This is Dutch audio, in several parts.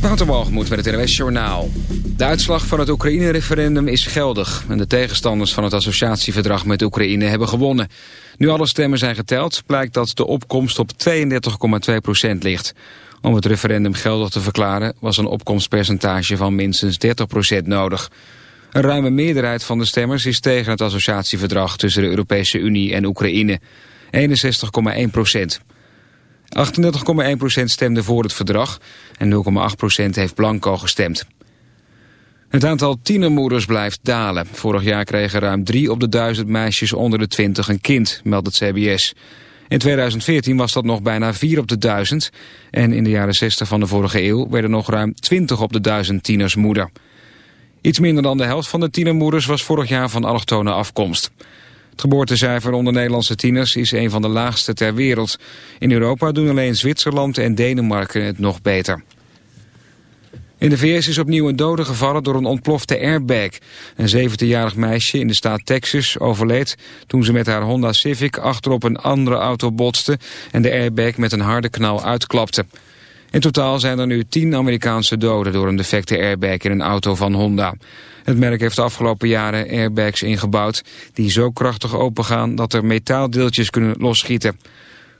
Waterwalgemoed met het NWS Journaal. De uitslag van het Oekraïne-referendum is geldig... en de tegenstanders van het associatieverdrag met Oekraïne hebben gewonnen. Nu alle stemmen zijn geteld, blijkt dat de opkomst op 32,2% ligt. Om het referendum geldig te verklaren... was een opkomstpercentage van minstens 30% nodig. Een ruime meerderheid van de stemmers is tegen het associatieverdrag... tussen de Europese Unie en Oekraïne. 61,1 procent. 38,1% stemde voor het verdrag en 0,8% heeft blanco gestemd. Het aantal tienermoeders blijft dalen. Vorig jaar kregen ruim 3 op de 1000 meisjes onder de 20 een kind, meldt het CBS. In 2014 was dat nog bijna 4 op de 1000 en in de jaren 60 van de vorige eeuw werden nog ruim 20 op de 1000 tieners moeder. Iets minder dan de helft van de tienermoeders was vorig jaar van allochtone afkomst. Het geboortecijfer onder Nederlandse tieners is een van de laagste ter wereld. In Europa doen alleen Zwitserland en Denemarken het nog beter. In de VS is opnieuw een dode gevallen door een ontplofte airbag. Een 17-jarig meisje in de staat Texas overleed toen ze met haar Honda Civic achterop een andere auto botste en de airbag met een harde knal uitklapte. In totaal zijn er nu 10 Amerikaanse doden door een defecte airbag in een auto van Honda. Het merk heeft de afgelopen jaren airbags ingebouwd die zo krachtig opengaan dat er metaaldeeltjes kunnen losschieten.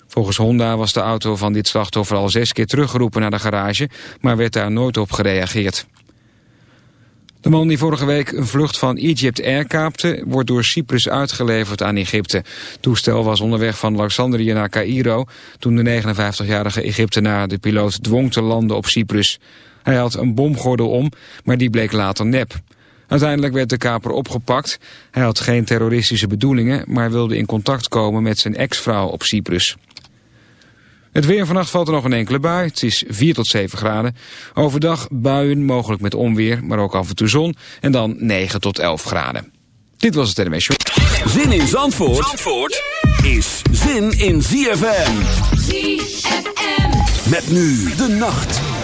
Volgens Honda was de auto van dit slachtoffer al zes keer teruggeroepen naar de garage, maar werd daar nooit op gereageerd. De man die vorige week een vlucht van Egypt Air kaapte... wordt door Cyprus uitgeleverd aan Egypte. Toestel was onderweg van Alexandrië naar Cairo... toen de 59-jarige Egyptenaar de piloot dwong te landen op Cyprus. Hij had een bomgordel om, maar die bleek later nep. Uiteindelijk werd de kaper opgepakt. Hij had geen terroristische bedoelingen, maar wilde in contact komen met zijn ex-vrouw op Cyprus. Het weer vannacht valt er nog een enkele bui. Het is 4 tot 7 graden. Overdag buien, mogelijk met onweer, maar ook af en toe zon. En dan 9 tot 11 graden. Dit was het NMS Show. Zin in Zandvoort, Zandvoort is zin in ZFM. ZFM. Met nu de nacht.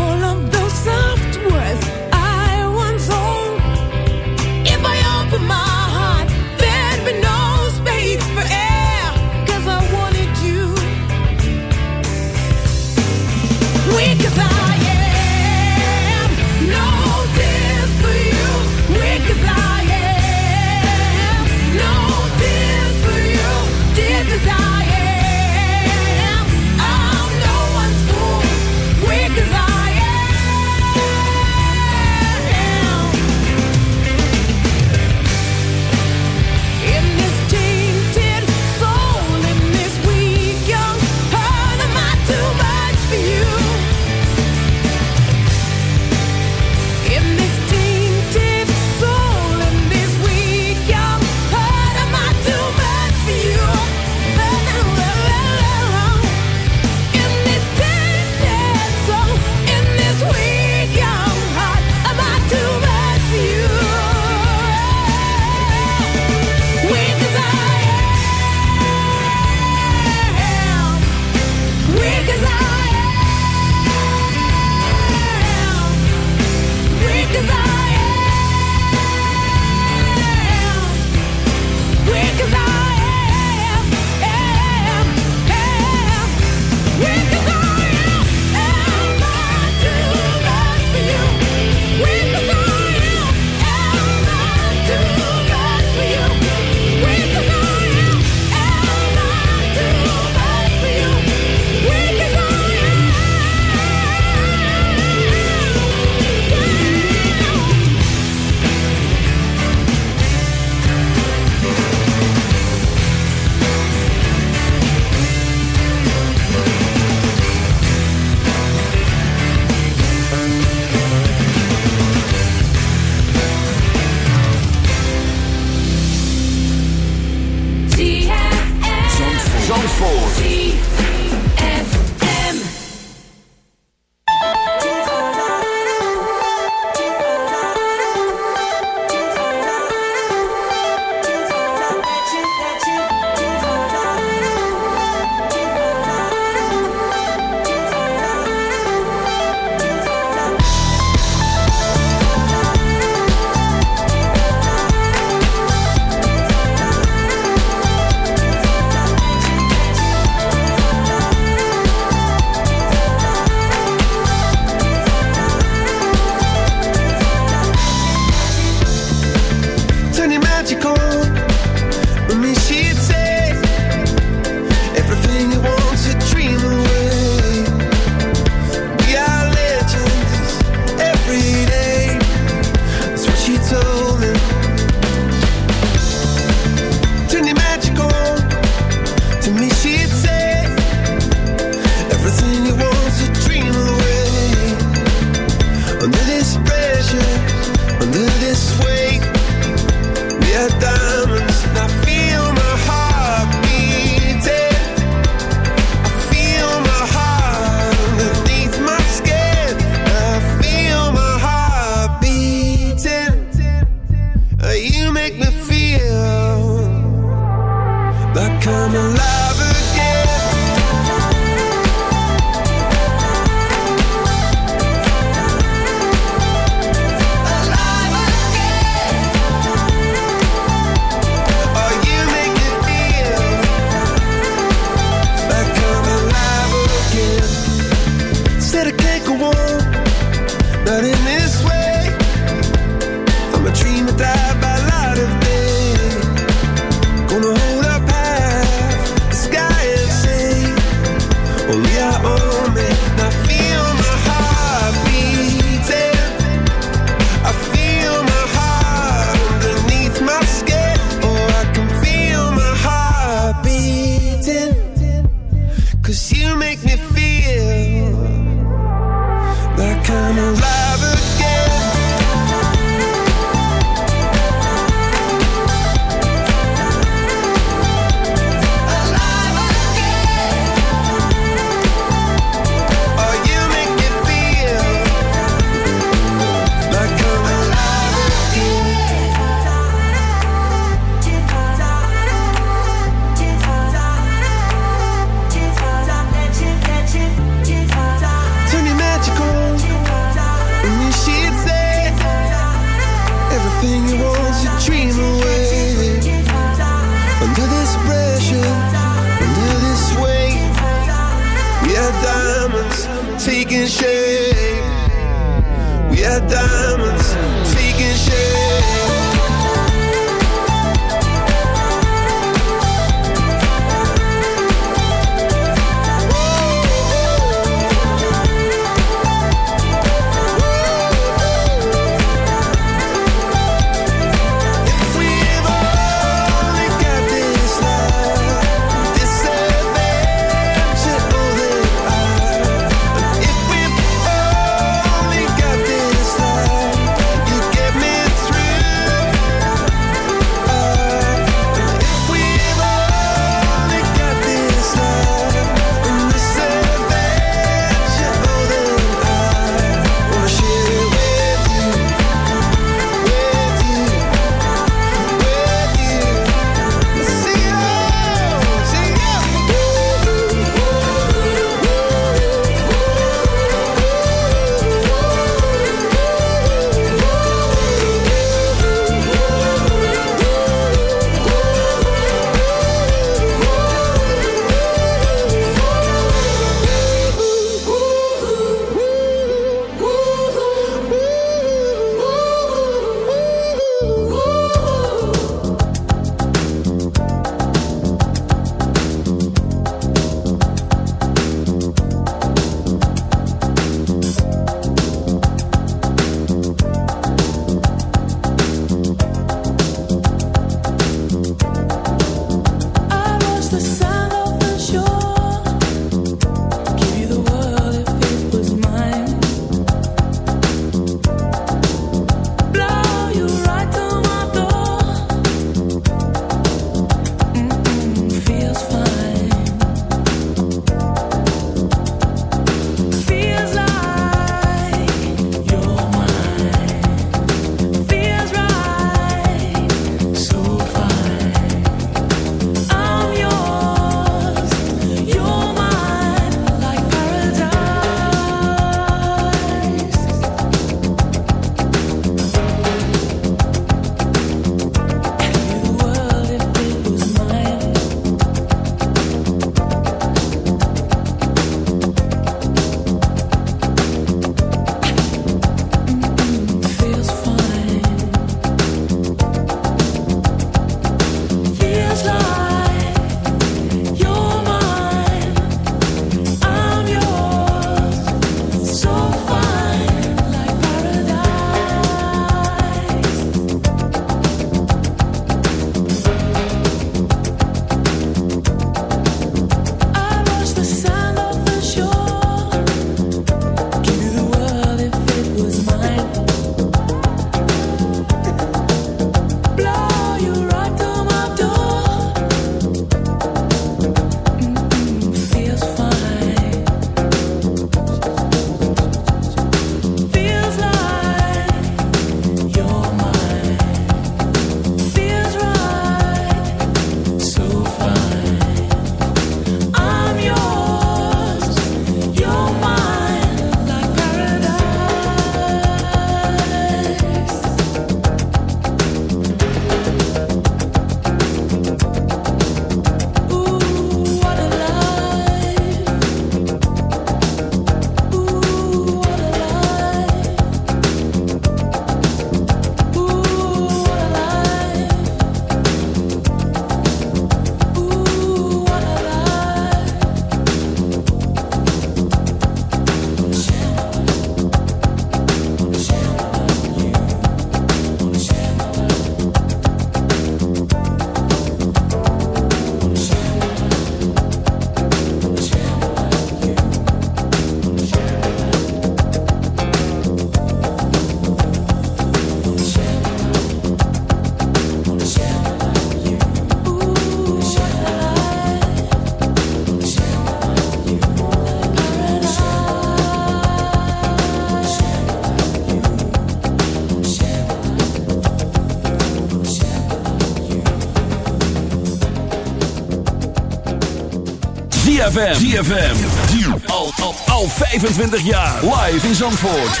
ZFM. ZFM. Al, al, al 25 jaar. Live in Zandvoort.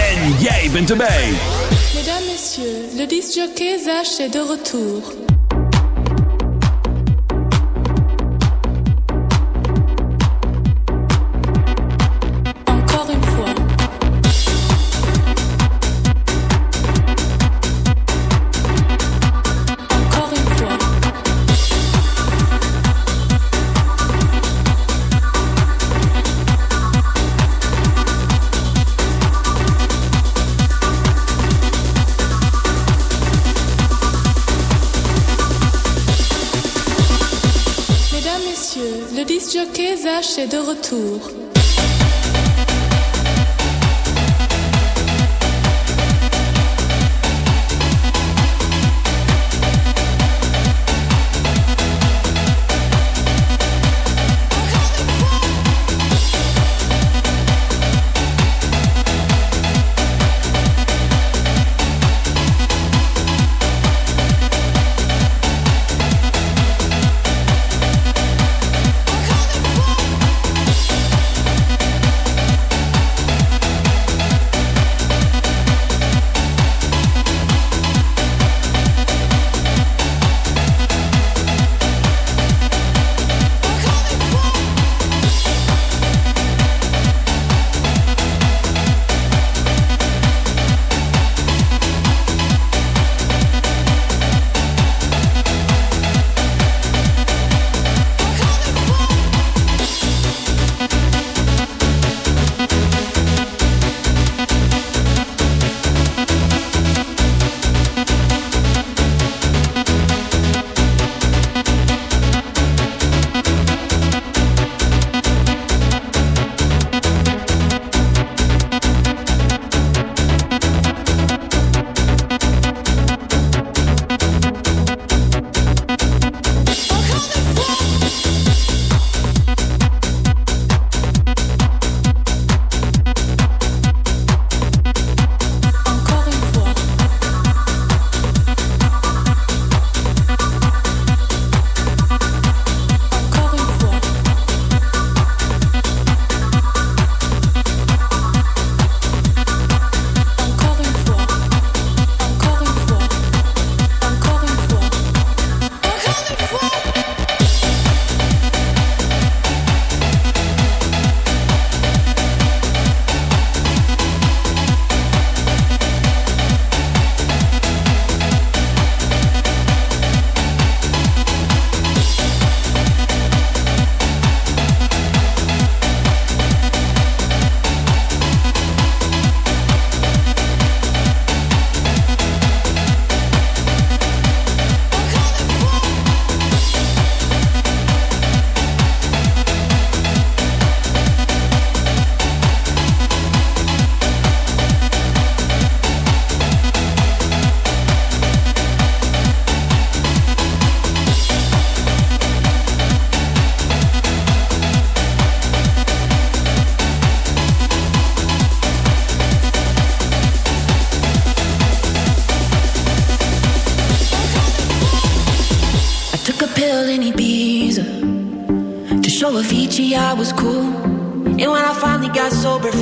En jij bent erbij. Mesdames, messieurs, le disc jockey Zach est de retour. SCH est de retour.